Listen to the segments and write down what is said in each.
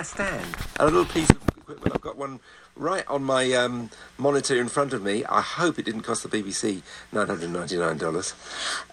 a stand, a little piece of equipment. I've got one right on my um, monitor in front of me. I hope it didn't cost the BBC $999.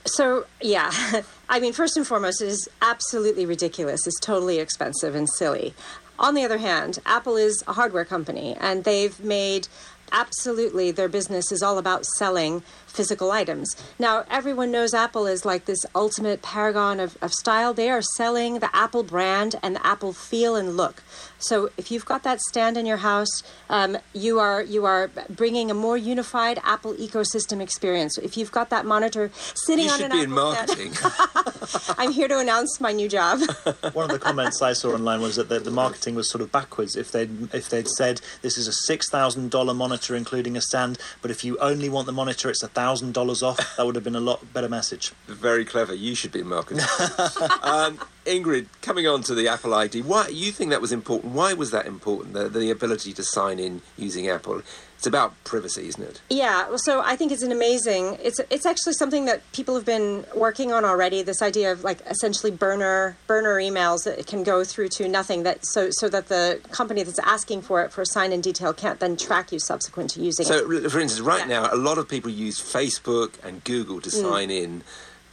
So, yeah, I mean, first and foremost, it is absolutely ridiculous. It's totally expensive and silly. On the other hand, Apple is a hardware company, and they've made absolutely their business is all about selling physical items. Now, everyone knows Apple is like this ultimate paragon of, of style. They are selling the Apple brand and the Apple feel and look. So if you've got that stand in your house, um, you are you are bringing a more unified Apple ecosystem experience. If you've got that monitor sitting You on an be in Apple marketing. stand, I'm here to announce my new job. One of the comments I saw online was that the, the marketing was sort of backwards. If they'd if they'd said this is a six thousand dollar monitor including a stand, but if you only want the monitor, it's a thousand dollars off. That would have been a lot better message. Very clever. You should be in marketing. um, Ingrid, coming on to the Apple ID, why you think that was important? Why was that important? The, the ability to sign in using Apple. It's about privacy, isn't it? Yeah, well, so I think it's an amazing. It's it's actually something that people have been working on already. This idea of like essentially burner burner emails that can go through to nothing. That so so that the company that's asking for it for a sign in detail can't then track you subsequent to using it. So, for instance, right Yeah. now, a lot of people use Facebook and Google Mm. to sign in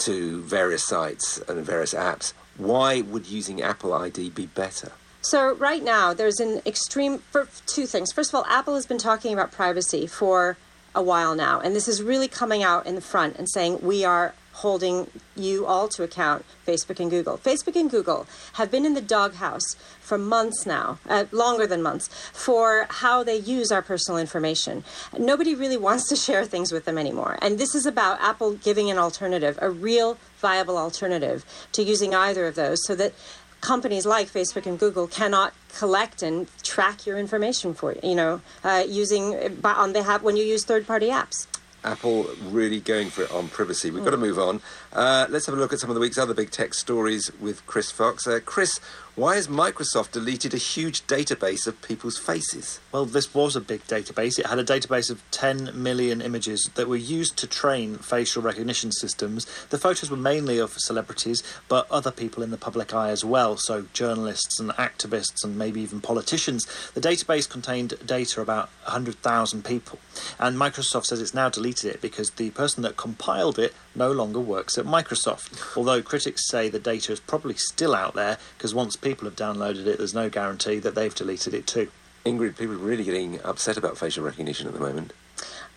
to various sites and various apps. Why would using Apple ID be better? So right now, there's an extreme for two things. First of all, Apple has been talking about privacy for a while now, and this is really coming out in the front and saying we are holding you all to account, Facebook and Google. Facebook and Google have been in the doghouse for months now, uh, longer than months, for how they use our personal information. Nobody really wants to share things with them anymore, and this is about Apple giving an alternative, a real viable alternative to using either of those, so that companies like Facebook and Google cannot collect and track your information for you. You know, uh, using on behalf when you use third-party apps. Apple really going for it on privacy. We've got Hmm. to move on. Uh, let's have a look at some of the week's other big tech stories with Chris Fox. Uh, Chris, why has Microsoft deleted a huge database of people's faces? Well, this was a big database. It had a database of 10 million images that were used to train facial recognition systems. The photos were mainly of celebrities, but other people in the public eye as well, so journalists and activists and maybe even politicians. The database contained data about 100,000 people, and Microsoft says it's now deleted it because the person that compiled it no longer works at Microsoft. Although critics say the data is probably still out there because once people have downloaded it, there's no guarantee that they've deleted it too. Ingrid, people are really getting upset about facial recognition at the moment.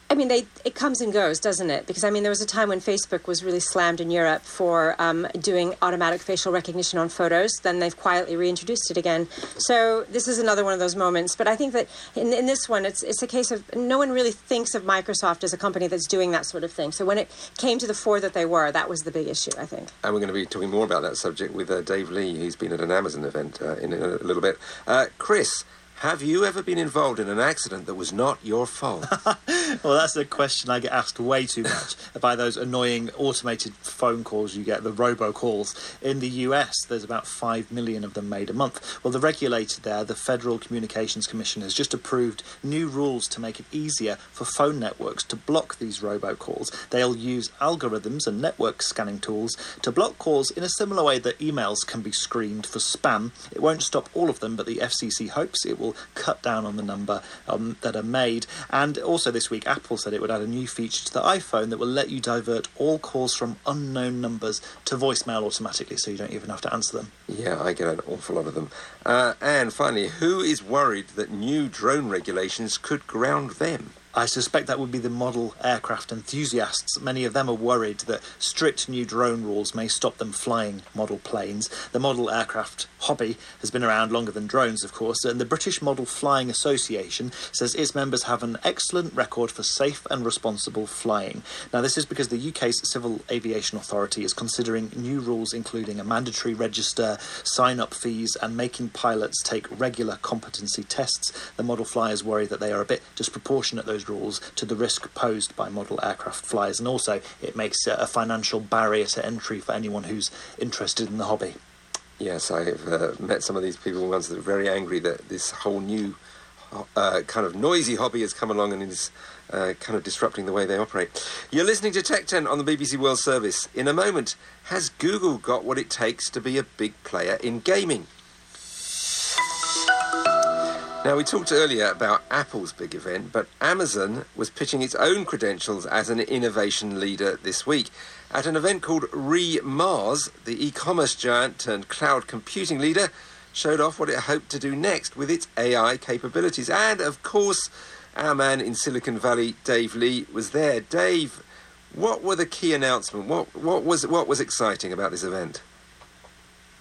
I mean, they it comes and goes, doesn't it? Because I mean, there was a time when Facebook was really slammed in Europe for um, doing automatic facial recognition on photos. Then they've quietly reintroduced it again. So this is another one of those moments. But I think that in, in this one, it's it's a case of no one really thinks of Microsoft as a company that's doing that sort of thing. So when it came to the fore that they were, that was the big issue. I think. And we're going to be talking more about that subject with uh, Dave Lee, who's been at an Amazon event uh, in a, a little bit. Uh, Chris, have you ever been involved in an accident that was not your fault? Well, that's a question I get asked way too much by those annoying automated phone calls you get, the robocalls. In the US, there's about 5 million of them made a month. Well, the regulator there, the Federal Communications Commission, has just approved new rules to make it easier for phone networks to block these robocalls. They'll use algorithms and network scanning tools to block calls in a similar way that emails can be screened for spam. It won't stop all of them, but the FCC hopes it will cut down on the number um, that are made. And also this week, Apple said it would add a new feature to the iPhone that will let you divert all calls from unknown numbers to voicemail automatically, so you don't even have to answer them. yeah, I get an awful lot of them. Uh, and finally, who is worried that new drone regulations could ground them? I suspect that would be the model aircraft enthusiasts. Many of them are worried that strict new drone rules may stop them flying model planes. The model aircraft hobby has been around longer than drones, of course, and the British Model Flying Association says its members have an excellent record for safe and responsible flying. Now, this is because the UK's Civil Aviation Authority is considering new rules including a mandatory register, sign up fees, and making pilots take regular competency tests. The model flyers worry that they are a bit disproportionate, those rules, to the risk posed by model aircraft flyers, and also it makes a financial barrier to entry for anyone who's interested in the hobby. Yes, I have uh, met some of these people once that are very angry that this whole new uh, kind of noisy hobby has come along and is uh, kind of disrupting the way they operate. You're listening to Tech Tent on the BBC World Service. In a moment, has Google got what it takes to be a big player in gaming? Now, we talked earlier about Apple's big event, but Amazon was pitching its own credentials as an innovation leader this week. At an event called Re-Mars, the e-commerce giant turned cloud computing leader showed off what it hoped to do next with its AI capabilities. And, of course, our man in Silicon Valley, Dave Lee, was there. Dave, what were the key announcements? What, what, was, what was exciting about this event?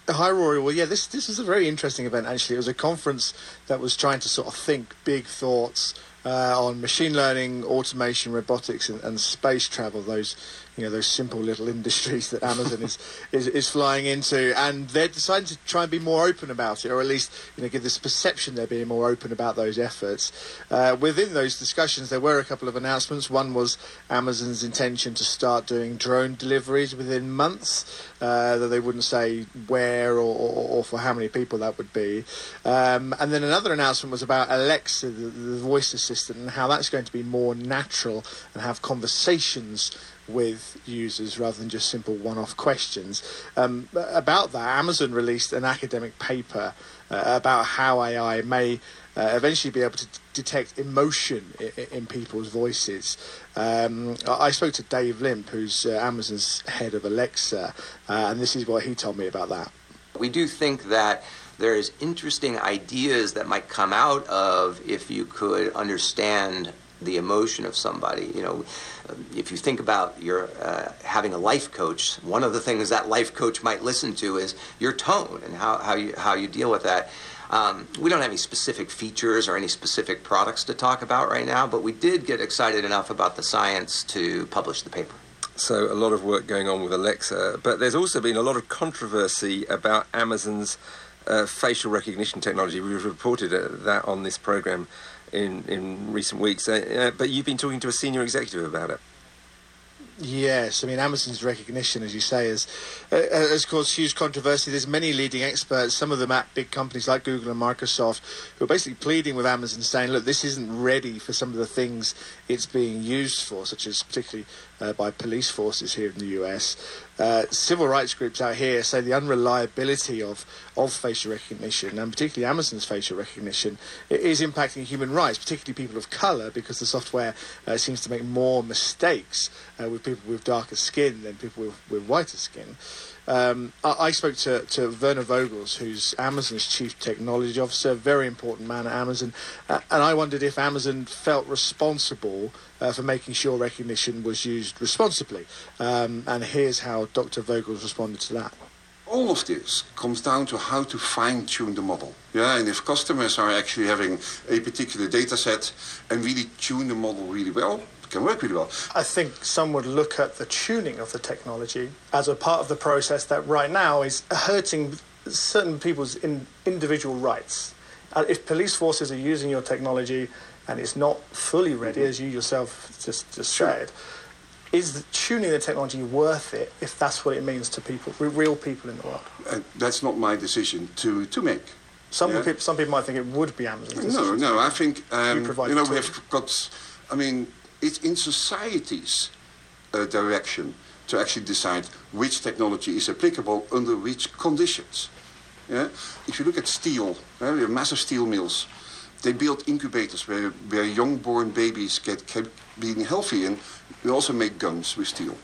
Hi, Rory. Well, yeah, this this is a very interesting event. Actually, it was a conference that was trying to sort of think big thoughts uh, on machine learning, automation, robotics, and, and space travel. Those you know those simple little industries that Amazon is, is is flying into, and they're deciding to try and be more open about it, or at least you know give this perception they're being more open about those efforts. Uh, within those discussions, there were a couple of announcements. One was Amazon's intention to start doing drone deliveries within months, uh, though they wouldn't say where or, or, or, for how many people that would be. Um, and then another announcement was about Alexa, the, the voice assistant, and how that's going to be more natural and have conversations with users rather than just simple one-off questions. Um, about that, Amazon released an academic paper uh, about how AI may uh, eventually be able to d- detect emotion in, in people's voices. Um, I spoke to Dave Limp, who's uh, Amazon's head of Alexa, uh, and this is what he told me about that. We do think that there's interesting ideas that might come out of if you could understand the emotion of somebody. You know, if you think about your uh, having a life coach, one of the things that life coach might listen to is your tone and how, how you how you deal with that. Um, we don't have any specific features or any specific products to talk about right now, but we did get excited enough about the science to publish the paper. So, a lot of work going on with Alexa, but there's also been a lot of controversy about Amazon's uh, facial recognition technology. We've reported uh, that on this program in, in recent weeks. Uh, uh, but you've been talking to a senior executive about it. Yes, I mean Amazon's Rekognition, as you say, has uh, uh, has caused huge controversy. There's many leading experts, some of them at big companies like Google and Microsoft, who are basically pleading with Amazon, saying, "Look, this isn't ready for some of the things it's being used for, such as particularly uh, by police forces here in the US. Uh, civil rights groups out here say the unreliability of, of facial recognition, and particularly Amazon's facial recognition, is impacting human rights, particularly people of colour, because the software uh, seems to make more mistakes uh, with people with darker skin than people with, with whiter skin. Um, I, I, spoke to, to Werner Vogels, who's Amazon's chief technology officer, very important man at Amazon, uh, and I wondered if Amazon felt responsible uh, for making sure Rekognition was used responsibly. Um, and here's how Dr. Vogels responded to that. All of this comes down to how to fine tune the model. Yeah, and if customers are actually having a particular data set and really tune the model really well, can work really well. I think some would look at the tuning of the technology as a part of the process that right now is hurting certain people's in, individual rights. Uh, if police forces are using your technology and it's not fully ready, mm-hmm. as you yourself just, just sure. said, is the, tuning of the technology worth it if that's what it means to people, real people in the world? Uh, that's not my decision to, to make. Some, yeah. people, some people might think it would be Amazon's decision. No, no, I think, um, you, you know, we have got, I mean, it's in society's uh, direction to actually decide which technology is applicable under which conditions. Yeah? If you look at steel, we have massive steel mills. They build incubators where, where young-born babies get kept being healthy, and we also make guns with steel.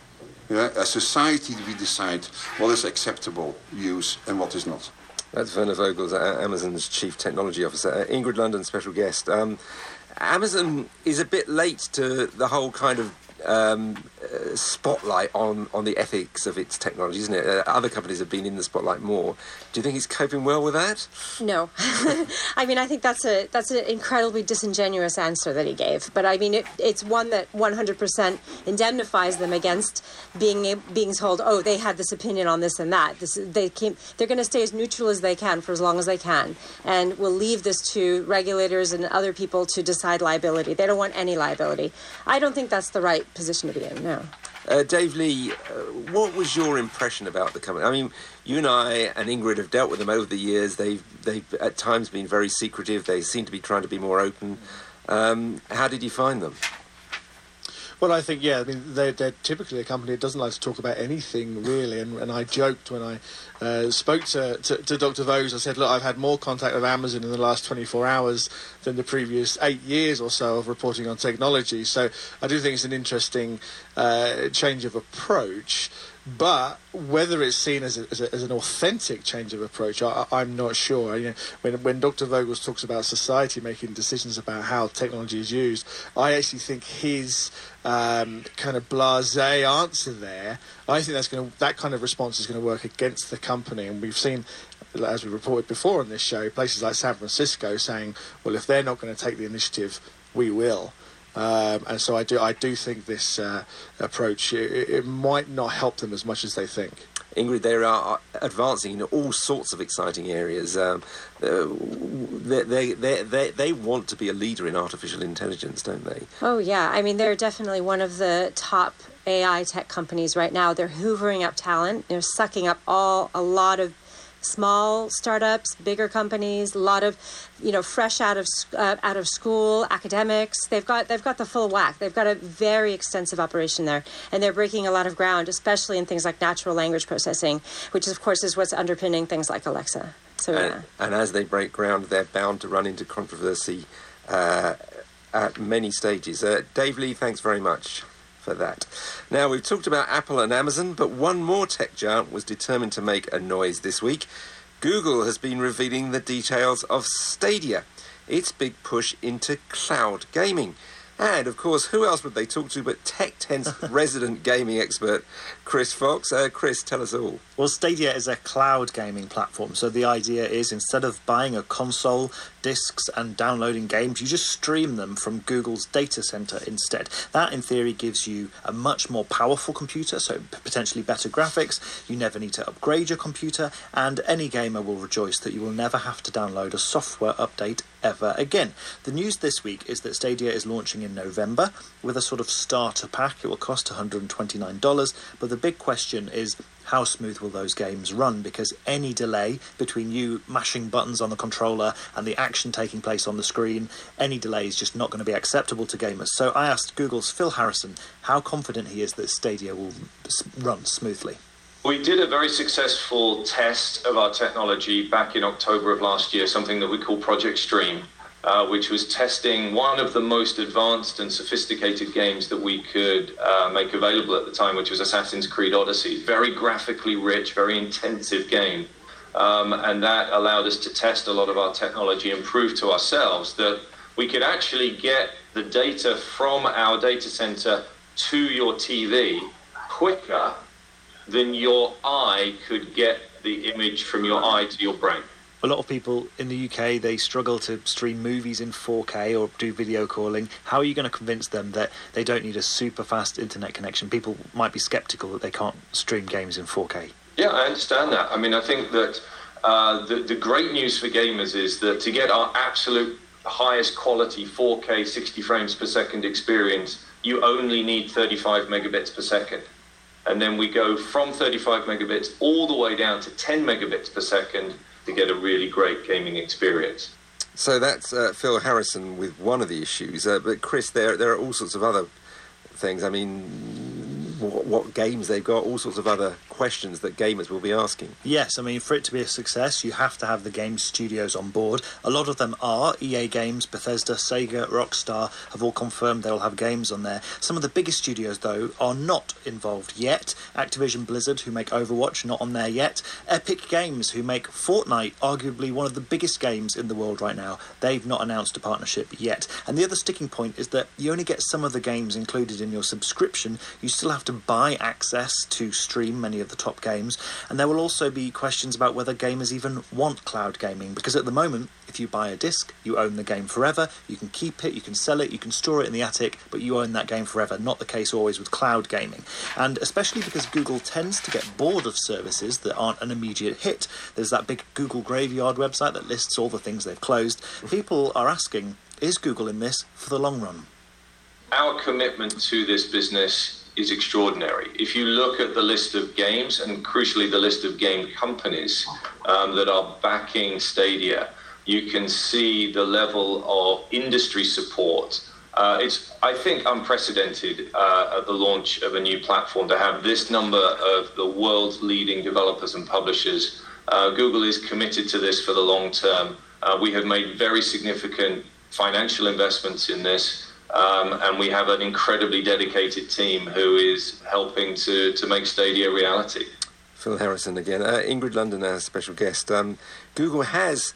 Yeah? As society, we decide what is acceptable use and what is not. That's Werner Vogels, Amazon's chief technology officer. Uh, Ingrid Lunden, special guest. Um, Amazon is a bit late to the whole kind of um, uh, spotlight on, on the ethics of its technology, isn't it? Uh, other companies have been in the spotlight more. Do you think it's coping well with that? No, I mean I think that's a that's an incredibly disingenuous answer that he gave. But I mean it, it's one that 100% indemnifies them against being being told, oh, they had this opinion on this and that. This they came. They're going to stay as neutral as they can for as long as they can, and we'll leave this to regulators and other people to decide liability. They don't want any liability. I don't think that's the right position to be in now. Uh, Dave Lee, uh, what was your impression about the company? I mean, you and I and Ingrid have dealt with them over the years. They've they've at times been very secretive. They seem to be trying to be more open. Um, how did you find them? Well, I think yeah. I mean, they're, they're typically a company that doesn't like to talk about anything really. And, and I joked when I uh, spoke to, to, to, Dr. Vogels. I said, look, I've had more contact with Amazon in the last 24 hours than the previous eight years or so of reporting on technology. So I do think it's an interesting uh, change of approach. But whether it's seen as, a, as, a, as, an authentic change of approach, I, am not sure. You know, when, when Dr. Vogels talks about society making decisions about how technology is used, I actually think his um, kind of blasé answer there, I think that's going to that kind of response is going to work against the company, and we've seen. As we reported before on this show, places like San Francisco saying, "Well, if they're not going to take the initiative, we will." Um, and so I do, I do think this uh, approach it, it, might not help them as much as they think. Ingrid, they are advancing in all sorts of exciting areas. Um, uh, they, they, they, they, want to be a leader in artificial intelligence, don't they? Oh, yeah. I mean, they're definitely one of the top AI tech companies right now. They're hoovering up talent. They're sucking up all a lot of small startups, bigger companies, a lot of, you know, fresh out of uh, out of school academics. They've got they've got the full whack. They've got a very extensive operation there, and they're breaking a lot of ground, especially in things like natural language processing, which of course is what's underpinning things like Alexa. So and, yeah. and as they break ground, they're bound to run into controversy. Uh, at many stages. Uh, Dave Lee, thanks very much for that. Now, we've talked about Apple and Amazon, but one more tech giant was determined to make a noise this week. Google has been revealing the details of Stadia, its big push into cloud gaming. And of course, who else would they talk to but Tech Tent's resident gaming expert, Chris Fox? Uh, Chris, tell us all. Well, Stadia is a cloud gaming platform. So the idea is instead of buying a console, discs, and downloading games, you just stream them from Google's data center instead. That, in theory, gives you a much more powerful computer, so potentially better graphics. You never need to upgrade your computer, and any gamer will rejoice that you will never have to download a software update ever again. The news this week is that Stadia is launching in November with a sort of starter pack. It will cost $129, but the big question is how smooth will those games run? Because any delay between you mashing buttons on the controller and the action taking place on the screen, any delay is just not going to be acceptable to gamers. So I asked Google's Phil Harrison how confident he is that Stadia will run smoothly. We did a very successful test of our technology back in October of last year, something that we call Project Stream uh, which was testing one of the most advanced and sophisticated games that we could uh, make available at the time, which was Assassin's Creed Odyssey. Very graphically rich, very intensive game. Um, and that allowed us to test a lot of our technology and prove to ourselves that we could actually get the data from our data center to your TV quicker than your eye could get the image from your eye to your brain a lot of people in the UK they struggle to stream movies in 4K or do video calling. How are you going to convince them that they don't need a super fast internet connection? People might be skeptical that they can't stream games in 4K. Yeah, I understand that. I mean, I think that uh, the, the great news for gamers is that to get our absolute highest quality 4K 60 frames per second experience, you only need 35 megabits per second. And then we go from 35 megabits all the way down to 10 megabits per second to get a really great gaming experience. So that's uh, Phil Harrison with one of the issues, uh, but Chris, there there are all sorts of other things. I mean, what, what, games they've got, all sorts of other questions that gamers will be asking. Yes, I mean, for it to be a success, you have to have the game studios on board. A lot of them are EA Games, Bethesda, Sega, Rockstar have all confirmed they'll have games on there. Some of the biggest studios, though, are not involved yet. Activision Blizzard, who make Overwatch, not on there yet. Epic Games, who make Fortnite, arguably one of the biggest games in the world right now, they've not announced a partnership yet. And the other sticking point is that you only get some of the games included in your subscription. You still have to to buy access to stream many of the top games, and there will also be questions about whether gamers even want cloud gaming, because at the moment, if you buy a disc, you own the game forever, you can keep it, you can sell it, you can store it in the attic, but you own that game forever. Not the case always with cloud gaming. And especially because Google tends to get bored of services that aren't an immediate hit. There's that big Google Graveyard website that lists all the things they've closed. People are asking, is Google in this for the long run? Our commitment to this business is extraordinary. If you look at the list of games and crucially the list of game companies um, that are backing Stadia, you can see the level of industry support Uh, it's, I think, unprecedented uh, at the launch of a new platform to have this number of the world's leading developers and publishers. Uh, Google is committed to this for the long term. Uh, we have made very significant financial investments in this. Um, and we have an incredibly dedicated team who is helping to, to make Stadia a reality. Phil Harrison again. Uh, Ingrid Lunden, our special guest. Um, Google has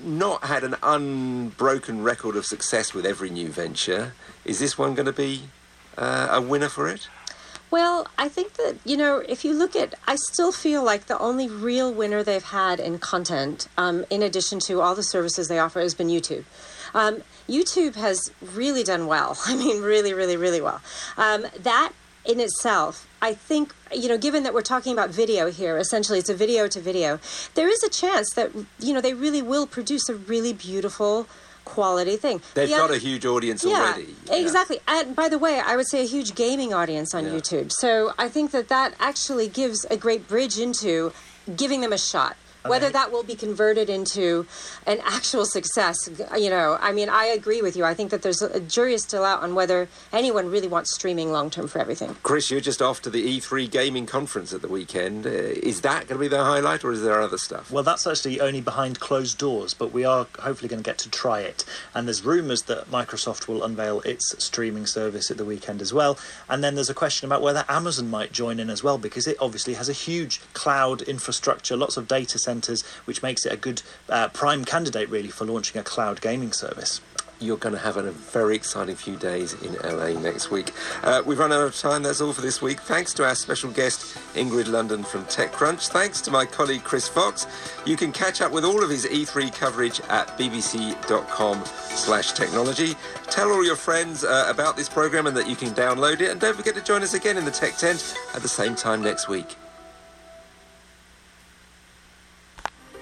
not had an unbroken record of success with every new venture. Is this one going to be uh, a winner for it? Well, I think that, you know, if you look at, I still feel like the only real winner they've had in content, um, in addition to all the services they offer, has been YouTube. Um, YouTube has really done well. I mean, really, really, really well. Um, that in itself, I think, you know, given that we're talking about video here, essentially it's a video to video, there is a chance that, you know, they really will produce a really beautiful quality thing. They've the got other, a huge audience yeah, already. Yeah. Exactly. And by the way, I would say a huge gaming audience on yeah. YouTube. So I think that that actually gives a great bridge into giving them a shot. Whether that will be converted into an actual success, you know, I mean, I agree with you. I think that there's a, a jury is still out on whether anyone really wants streaming long term for everything. Chris, you're just off to the E3 gaming conference at the weekend. Uh, is that going to be the highlight, or is there other stuff? Well, that's actually only behind closed doors, but we are hopefully going to get to try it. And there's rumours that Microsoft will unveil its streaming service at the weekend as well. And then there's a question about whether Amazon might join in as well, because it obviously has a huge cloud infrastructure, lots of data centres, which makes it a good uh, prime candidate really for launching a cloud gaming service you're going to have a very exciting few days in LA next week. Uh, we've run out of time. That's all for this week. Thanks to our special guest, Ingrid Lunden from TechCrunch. Thanks to my colleague, Chris Fox. You can catch up with all of his E3 coverage at bbc.com slash technology. Tell all your friends uh, about this program and that you can download it. And don't forget to join us again in the Tech Tent at the same time next week.